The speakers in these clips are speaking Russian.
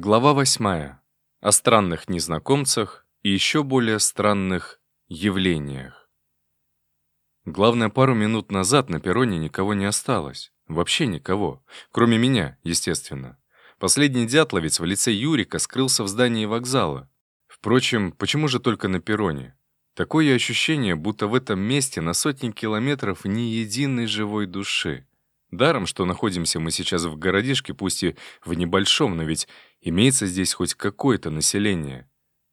Глава восьмая. О странных незнакомцах и еще более странных явлениях. Главное, пару минут назад на перроне никого не осталось. Вообще никого. Кроме меня, естественно. Последний дятловец в лице Юрика скрылся в здании вокзала. Впрочем, почему же только на перроне? Такое ощущение, будто в этом месте на сотни километров ни единой живой души. Даром, что находимся мы сейчас в городишке, пусть и в небольшом, но ведь имеется здесь хоть какое-то население.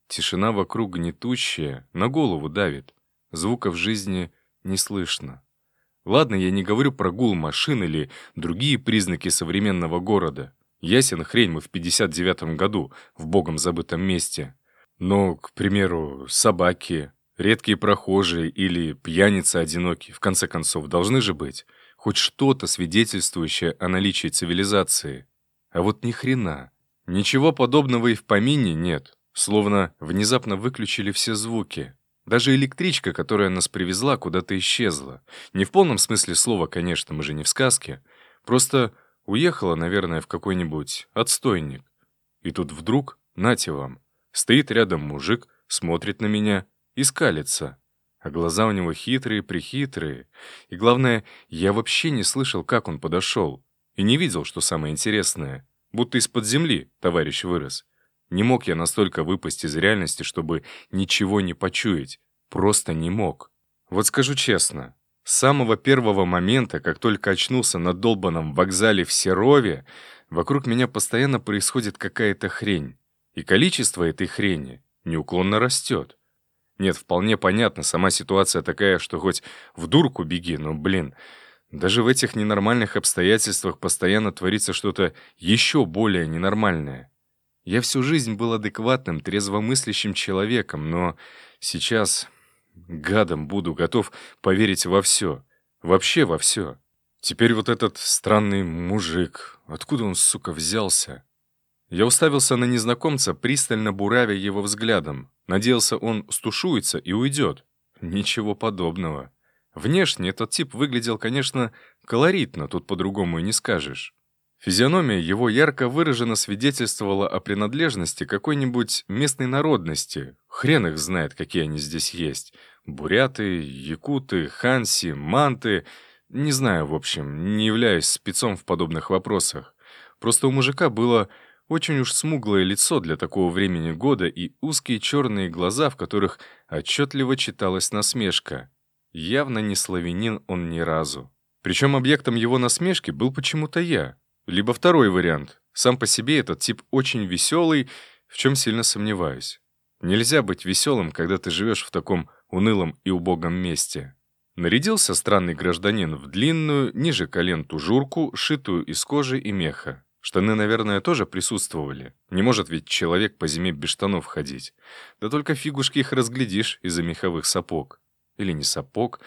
Тишина вокруг гнетущая, на голову давит. Звуков жизни не слышно. Ладно, я не говорю про гул машин или другие признаки современного города. Ясен хрень мы в 59-м году, в богом забытом месте. Но, к примеру, собаки, редкие прохожие или пьяницы одинокие, в конце концов, должны же быть хоть что-то свидетельствующее о наличии цивилизации. А вот ни хрена. Ничего подобного и в помине нет. Словно внезапно выключили все звуки. Даже электричка, которая нас привезла, куда-то исчезла. Не в полном смысле слова, конечно, мы же не в сказке. Просто уехала, наверное, в какой-нибудь отстойник. И тут вдруг, нате вам, стоит рядом мужик, смотрит на меня и скалится а глаза у него хитрые-прихитрые. И главное, я вообще не слышал, как он подошел. И не видел, что самое интересное. Будто из-под земли товарищ вырос. Не мог я настолько выпасть из реальности, чтобы ничего не почуять. Просто не мог. Вот скажу честно, с самого первого момента, как только очнулся на долбанном вокзале в Серове, вокруг меня постоянно происходит какая-то хрень. И количество этой хрени неуклонно растет. Нет, вполне понятно, сама ситуация такая, что хоть в дурку беги, но, блин, даже в этих ненормальных обстоятельствах постоянно творится что-то еще более ненормальное. Я всю жизнь был адекватным, трезвомыслящим человеком, но сейчас гадом буду, готов поверить во все. Вообще во все. Теперь вот этот странный мужик, откуда он, сука, взялся? Я уставился на незнакомца, пристально буравя его взглядом. Надеялся, он стушуется и уйдет. Ничего подобного. Внешне этот тип выглядел, конечно, колоритно, тут по-другому и не скажешь. Физиономия его ярко выраженно свидетельствовала о принадлежности какой-нибудь местной народности. Хрен их знает, какие они здесь есть. Буряты, якуты, ханси, манты. Не знаю, в общем, не являюсь спецом в подобных вопросах. Просто у мужика было очень уж смуглое лицо для такого времени года и узкие черные глаза, в которых отчетливо читалась насмешка. Явно не славянин он ни разу. Причем объектом его насмешки был почему-то я. Либо второй вариант. Сам по себе этот тип очень веселый, в чем сильно сомневаюсь. Нельзя быть веселым, когда ты живешь в таком унылом и убогом месте. Нарядился странный гражданин в длинную, ниже колен тужурку, шитую из кожи и меха. Штаны, наверное, тоже присутствовали. Не может ведь человек по зиме без штанов ходить. Да только фигушки их разглядишь из-за меховых сапог. Или не сапог.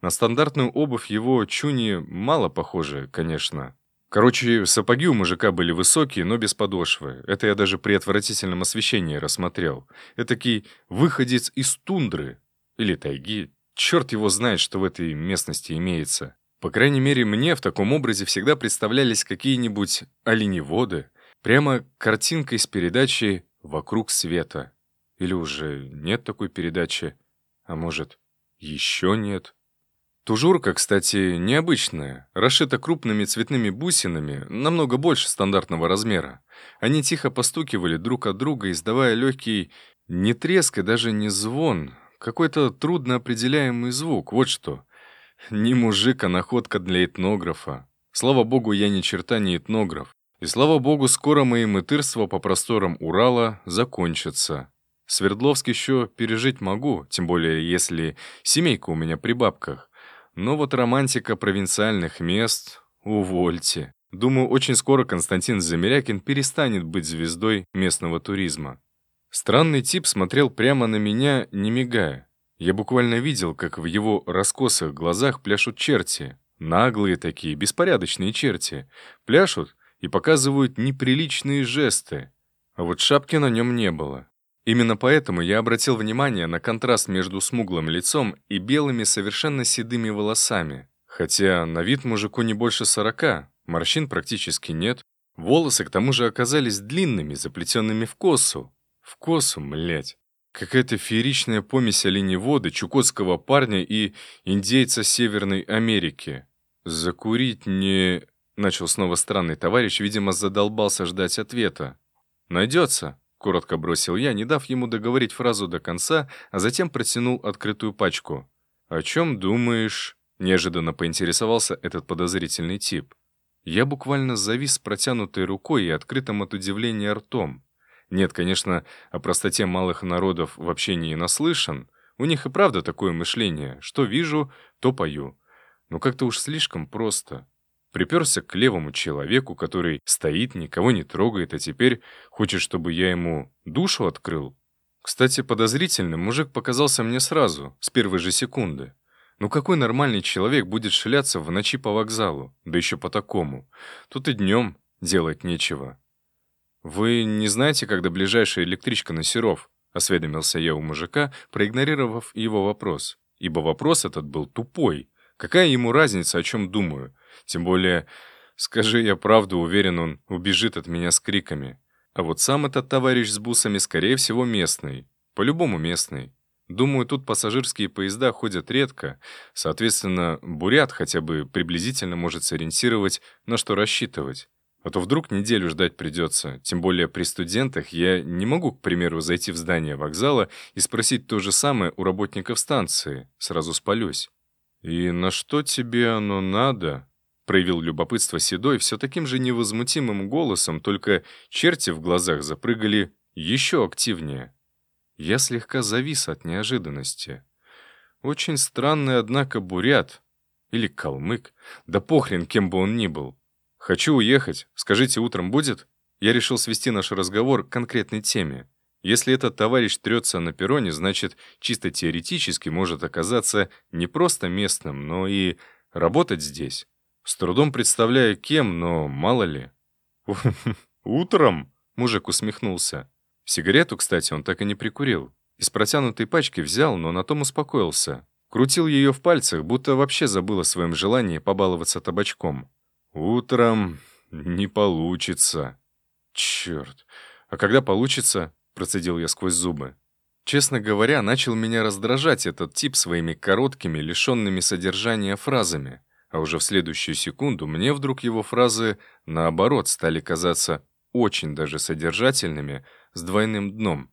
На стандартную обувь его чуни мало похоже, конечно. Короче, сапоги у мужика были высокие, но без подошвы. Это я даже при отвратительном освещении рассмотрел. Этакий выходец из тундры. Или тайги. Черт его знает, что в этой местности имеется. По крайней мере, мне в таком образе всегда представлялись какие-нибудь оленеводы, прямо картинка из передачи «Вокруг света». Или уже нет такой передачи, а может, еще нет. Тужурка, кстати, необычная, расшита крупными цветными бусинами, намного больше стандартного размера. Они тихо постукивали друг от друга, издавая легкий не треск и даже не звон, какой-то трудно определяемый звук, вот что. Не мужик, а находка для этнографа. Слава богу, я ни черта не этнограф. И слава богу, скоро мои мытырства по просторам Урала закончатся. Свердловск еще пережить могу, тем более если семейка у меня при бабках. Но вот романтика провинциальных мест — увольте. Думаю, очень скоро Константин Замерякин перестанет быть звездой местного туризма. Странный тип смотрел прямо на меня, не мигая. Я буквально видел, как в его раскосых глазах пляшут черти. Наглые такие, беспорядочные черти. Пляшут и показывают неприличные жесты. А вот шапки на нем не было. Именно поэтому я обратил внимание на контраст между смуглым лицом и белыми совершенно седыми волосами. Хотя на вид мужику не больше сорока, морщин практически нет. Волосы к тому же оказались длинными, заплетенными в косу. В косу, млять. Какая-то фееричная помесь оленевода, чукотского парня и индейца Северной Америки. Закурить не... Начал снова странный товарищ, видимо, задолбался ждать ответа. «Найдется», — коротко бросил я, не дав ему договорить фразу до конца, а затем протянул открытую пачку. «О чем думаешь?» — неожиданно поинтересовался этот подозрительный тип. Я буквально завис протянутой рукой и открытым от удивления ртом. Нет, конечно, о простоте малых народов вообще не наслышан. У них и правда такое мышление. Что вижу, то пою. Но как-то уж слишком просто. Приперся к левому человеку, который стоит, никого не трогает, а теперь хочет, чтобы я ему душу открыл. Кстати, подозрительным мужик показался мне сразу, с первой же секунды. Ну какой нормальный человек будет шляться в ночи по вокзалу, да еще по такому? Тут и днем делать нечего. «Вы не знаете, когда ближайшая электричка на Серов?» — осведомился я у мужика, проигнорировав его вопрос. Ибо вопрос этот был тупой. Какая ему разница, о чем думаю? Тем более, скажи я правду, уверен, он убежит от меня с криками. А вот сам этот товарищ с бусами, скорее всего, местный. По-любому местный. Думаю, тут пассажирские поезда ходят редко, соответственно, бурят хотя бы приблизительно может сориентировать, на что рассчитывать. А то вдруг неделю ждать придется. Тем более при студентах я не могу, к примеру, зайти в здание вокзала и спросить то же самое у работников станции. Сразу спалюсь. «И на что тебе оно надо?» Проявил любопытство Седой все таким же невозмутимым голосом, только черти в глазах запрыгали еще активнее. Я слегка завис от неожиданности. Очень странный, однако, бурят. Или калмык. Да похрен, кем бы он ни был. «Хочу уехать. Скажите, утром будет?» Я решил свести наш разговор к конкретной теме. Если этот товарищ трется на перроне, значит, чисто теоретически может оказаться не просто местным, но и работать здесь. С трудом представляю, кем, но мало ли. «Утром?» — мужик усмехнулся. Сигарету, кстати, он так и не прикурил. Из протянутой пачки взял, но на том успокоился. Крутил ее в пальцах, будто вообще забыл о своем желании побаловаться табачком. «Утром не получится». «Черт! А когда получится?» — процедил я сквозь зубы. Честно говоря, начал меня раздражать этот тип своими короткими, лишенными содержания фразами. А уже в следующую секунду мне вдруг его фразы, наоборот, стали казаться очень даже содержательными, с двойным дном.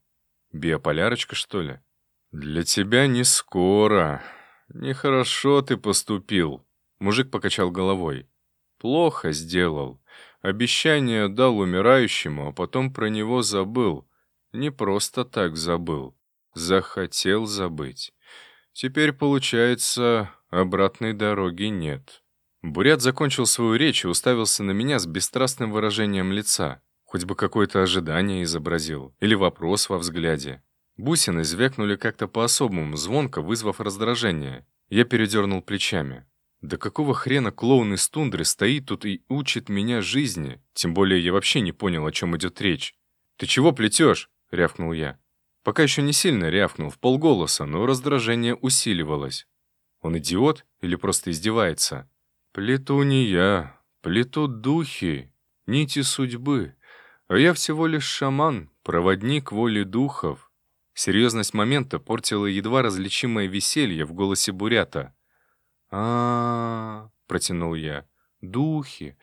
Биополярочка, что ли? «Для тебя не скоро. Нехорошо ты поступил», — мужик покачал головой. Плохо сделал. Обещание дал умирающему, а потом про него забыл. Не просто так забыл. Захотел забыть. Теперь, получается, обратной дороги нет. Бурят закончил свою речь и уставился на меня с бесстрастным выражением лица. Хоть бы какое-то ожидание изобразил. Или вопрос во взгляде. Бусины звякнули как-то по-особому, звонко вызвав раздражение. Я передернул плечами. Да какого хрена клоун из тундры стоит тут и учит меня жизни? Тем более я вообще не понял, о чем идет речь. «Ты чего плетешь?» — рявкнул я. Пока еще не сильно рявкнул, в полголоса, но раздражение усиливалось. Он идиот или просто издевается? «Плету не я, плету духи, нити судьбы. А я всего лишь шаман, проводник воли духов». Серьезность момента портила едва различимое веселье в голосе Бурята а, протянул я. «Духи.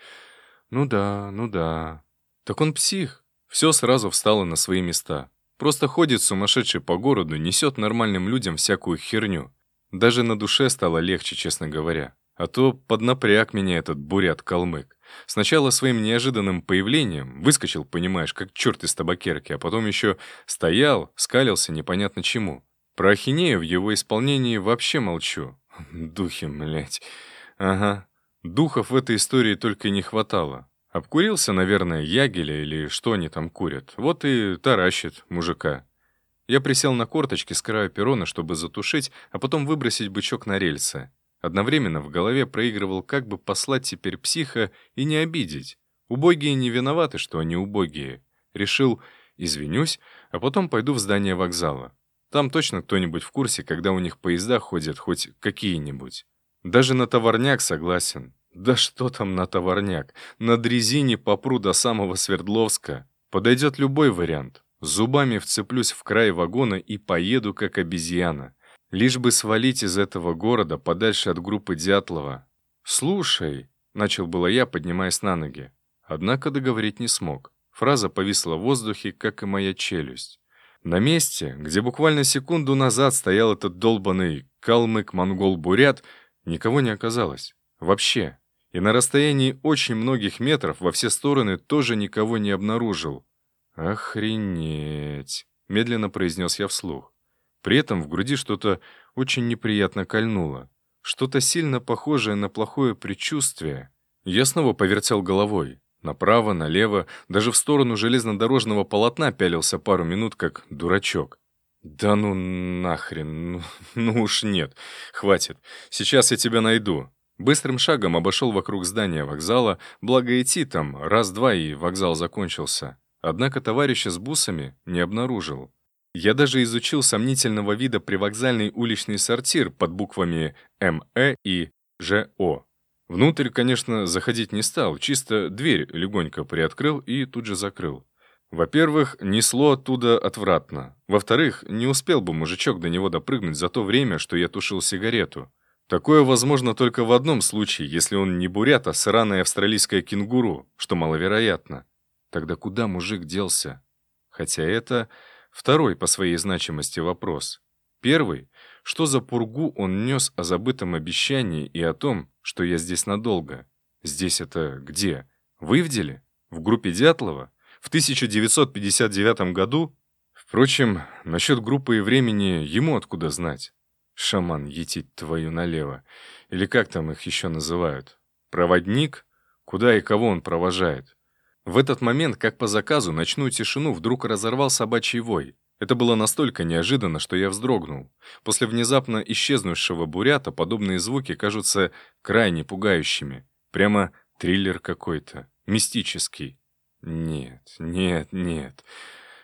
Ну да, ну да. Так он псих». Все сразу встало на свои места. Просто ходит сумасшедший по городу, несет нормальным людям всякую херню. Даже на душе стало легче, честно говоря. А то поднапряг меня этот бурят-калмык. Сначала своим неожиданным появлением выскочил, понимаешь, как черт из табакерки, а потом еще стоял, скалился непонятно чему. Про ахинею в его исполнении вообще молчу. Духи, блядь. Ага. Духов в этой истории только не хватало. Обкурился, наверное, ягеля или что они там курят. Вот и таращит мужика. Я присел на корточки с краю перрона, чтобы затушить, а потом выбросить бычок на рельсы. Одновременно в голове проигрывал, как бы послать теперь психа и не обидеть. Убогие не виноваты, что они убогие. Решил, извинюсь, а потом пойду в здание вокзала. Там точно кто-нибудь в курсе, когда у них поезда ходят хоть какие-нибудь. Даже на товарняк согласен. Да что там на товарняк? На дрезине попру до самого Свердловска. Подойдет любой вариант. Зубами вцеплюсь в край вагона и поеду, как обезьяна. Лишь бы свалить из этого города подальше от группы Дятлова. «Слушай», — начал было я, поднимаясь на ноги. Однако договорить не смог. Фраза повисла в воздухе, как и моя челюсть. На месте, где буквально секунду назад стоял этот долбанный калмык-монгол-бурят, никого не оказалось. Вообще. И на расстоянии очень многих метров во все стороны тоже никого не обнаружил. «Охренеть!» — медленно произнес я вслух. При этом в груди что-то очень неприятно кольнуло. Что-то сильно похожее на плохое предчувствие. Я снова повертел головой. Направо, налево, даже в сторону железнодорожного полотна пялился пару минут, как дурачок. «Да ну нахрен, ну, ну уж нет, хватит, сейчас я тебя найду». Быстрым шагом обошел вокруг здания вокзала, благо идти там раз-два и вокзал закончился. Однако товарища с бусами не обнаружил. Я даже изучил сомнительного вида привокзальный уличный сортир под буквами МЭ и ЖО. Внутрь, конечно, заходить не стал, чисто дверь легонько приоткрыл и тут же закрыл. Во-первых, несло оттуда отвратно. Во-вторых, не успел бы мужичок до него допрыгнуть за то время, что я тушил сигарету. Такое возможно только в одном случае, если он не бурят, а сраное австралийское кенгуру, что маловероятно. Тогда куда мужик делся? Хотя это второй по своей значимости вопрос. Первый, что за пургу он нес о забытом обещании и о том, что я здесь надолго. Здесь это где? В Ивделе? В группе Дятлова? В 1959 году? Впрочем, насчет группы и времени ему откуда знать. Шаман етить твою налево. Или как там их еще называют? Проводник? Куда и кого он провожает? В этот момент, как по заказу, ночную тишину вдруг разорвал собачий вой. Это было настолько неожиданно, что я вздрогнул. После внезапно исчезнувшего бурята подобные звуки кажутся крайне пугающими. Прямо триллер какой-то, мистический. Нет, нет, нет.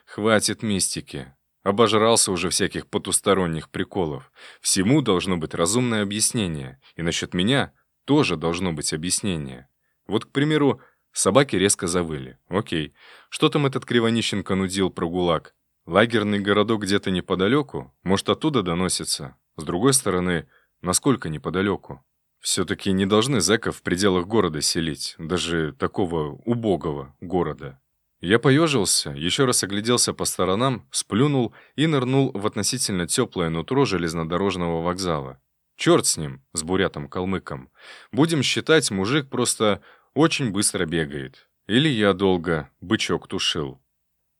Хватит мистики. Обожрался уже всяких потусторонних приколов. Всему должно быть разумное объяснение. И насчет меня тоже должно быть объяснение. Вот, к примеру, собаки резко завыли. Окей. Что там этот Кривонищенко нудил про ГУЛАГ? Лагерный городок где-то неподалеку? Может, оттуда доносится? С другой стороны, насколько неподалеку? Все-таки не должны зэков в пределах города селить, даже такого убогого города. Я поежился, еще раз огляделся по сторонам, сплюнул и нырнул в относительно теплое нутро железнодорожного вокзала. Черт с ним, с бурятом-калмыком. Будем считать, мужик просто очень быстро бегает. Или я долго бычок тушил.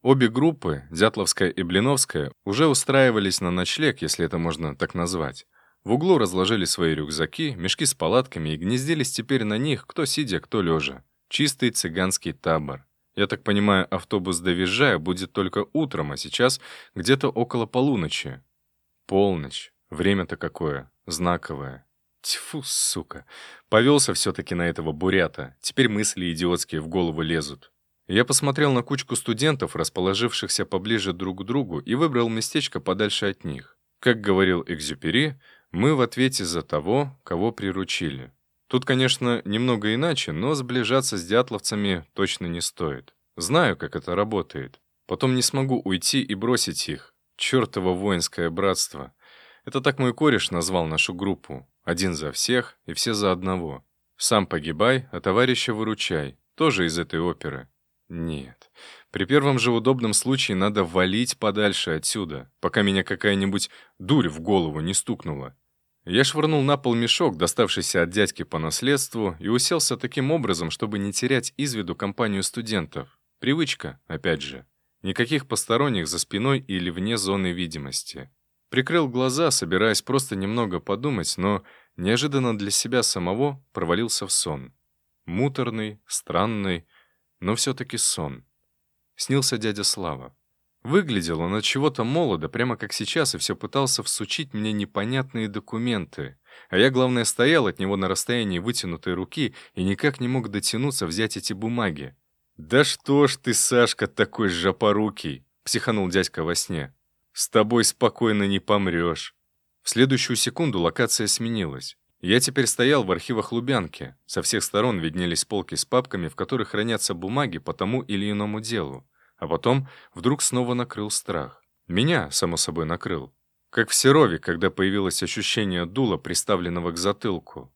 Обе группы, Дятловская и Блиновская, уже устраивались на ночлег, если это можно так назвать. В углу разложили свои рюкзаки, мешки с палатками и гнездились теперь на них, кто сидя, кто лежа. Чистый цыганский табор. Я так понимаю, автобус до Визжая будет только утром, а сейчас где-то около полуночи. Полночь. Время-то какое. Знаковое. Тьфу, сука. Повелся все-таки на этого бурята. Теперь мысли идиотские в голову лезут. Я посмотрел на кучку студентов, расположившихся поближе друг к другу, и выбрал местечко подальше от них. Как говорил Экзюпери, мы в ответе за того, кого приручили. Тут, конечно, немного иначе, но сближаться с дятловцами точно не стоит. Знаю, как это работает. Потом не смогу уйти и бросить их. Чёртово воинское братство. Это так мой кореш назвал нашу группу. Один за всех и все за одного. Сам погибай, а товарища выручай. Тоже из этой оперы. Нет. При первом же удобном случае надо валить подальше отсюда, пока меня какая-нибудь дурь в голову не стукнула. Я швырнул на пол мешок, доставшийся от дядьки по наследству, и уселся таким образом, чтобы не терять из виду компанию студентов. Привычка, опять же. Никаких посторонних за спиной или вне зоны видимости. Прикрыл глаза, собираясь просто немного подумать, но неожиданно для себя самого провалился в сон. Муторный, странный, но все-таки сон. Снился дядя Слава. Выглядел он от чего-то молодо, прямо как сейчас, и все пытался всучить мне непонятные документы. А я, главное, стоял от него на расстоянии вытянутой руки и никак не мог дотянуться взять эти бумаги. «Да что ж ты, Сашка, такой жопорукий!» — психанул дядька во сне. «С тобой спокойно не помрешь». В следующую секунду локация сменилась. Я теперь стоял в архивах Лубянки. Со всех сторон виднелись полки с папками, в которых хранятся бумаги по тому или иному делу. А потом вдруг снова накрыл страх. Меня, само собой, накрыл. Как в Серове, когда появилось ощущение дула, приставленного к затылку.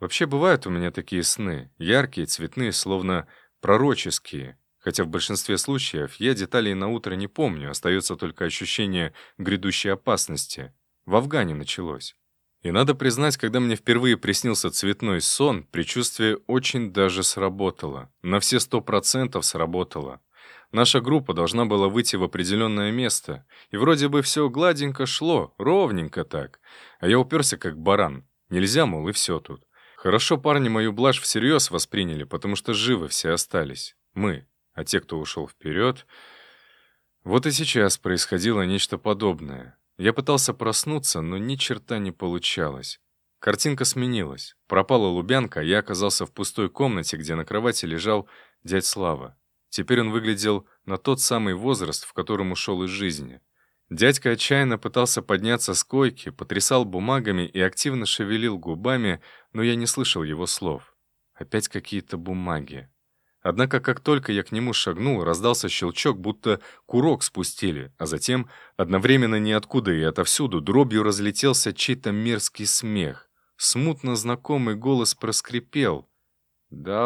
Вообще бывают у меня такие сны, яркие, цветные, словно пророческие. Хотя в большинстве случаев я деталей на утро не помню, остается только ощущение грядущей опасности. В Афгане началось. И надо признать, когда мне впервые приснился цветной сон, предчувствие очень даже сработало. На все сто процентов сработало. Наша группа должна была выйти в определенное место, и вроде бы все гладенько шло, ровненько так. А я уперся как баран. Нельзя, мол, и все тут. Хорошо парни мою блажь всерьез восприняли, потому что живы все остались. Мы. А те, кто ушел вперед... Вот и сейчас происходило нечто подобное. Я пытался проснуться, но ни черта не получалось. Картинка сменилась. Пропала Лубянка, а я оказался в пустой комнате, где на кровати лежал дядь Слава. Теперь он выглядел на тот самый возраст, в котором ушел из жизни. Дядька отчаянно пытался подняться с койки, потрясал бумагами и активно шевелил губами, но я не слышал его слов. Опять какие-то бумаги. Однако, как только я к нему шагнул, раздался щелчок, будто курок спустили, а затем, одновременно ниоткуда и отовсюду, дробью разлетелся чей-то мерзкий смех. Смутно знакомый голос проскрипел. «Должок!»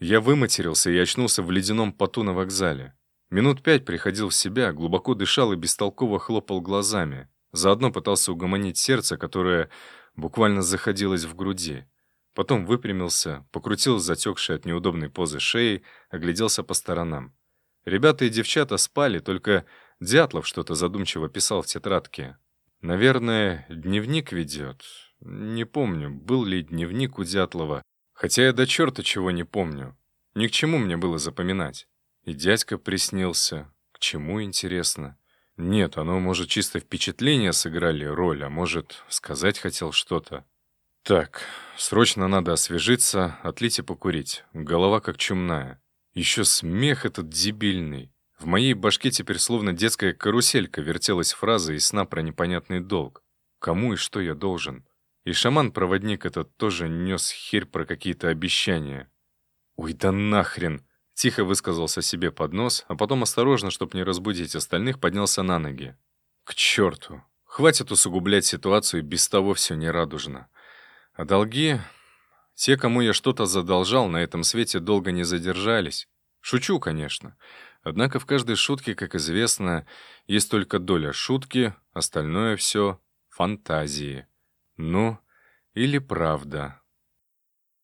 Я выматерился и очнулся в ледяном поту на вокзале. Минут пять приходил в себя, глубоко дышал и бестолково хлопал глазами. Заодно пытался угомонить сердце, которое буквально заходилось в груди. Потом выпрямился, покрутил затекшей от неудобной позы шеи, огляделся по сторонам. Ребята и девчата спали, только Дятлов что-то задумчиво писал в тетрадке. Наверное, дневник ведет. Не помню, был ли дневник у Дятлова. Хотя я до черта чего не помню. Ни к чему мне было запоминать. И дядька приснился. К чему, интересно? Нет, оно, может, чисто впечатление сыграли роль, а может, сказать хотел что-то. Так, срочно надо освежиться, отлить и покурить. Голова как чумная. Еще смех этот дебильный. В моей башке теперь словно детская каруселька вертелась фраза из сна про непонятный долг. Кому и что я должен? И шаман-проводник этот тоже нес херь про какие-то обещания. «Ой, да нахрен!» Тихо высказался себе под нос, а потом осторожно, чтобы не разбудить остальных, поднялся на ноги. «К черту! Хватит усугублять ситуацию, без того все нерадужно. А долги... Те, кому я что-то задолжал, на этом свете долго не задержались. Шучу, конечно. Однако в каждой шутке, как известно, есть только доля шутки, остальное все — фантазии. Ну, или правда.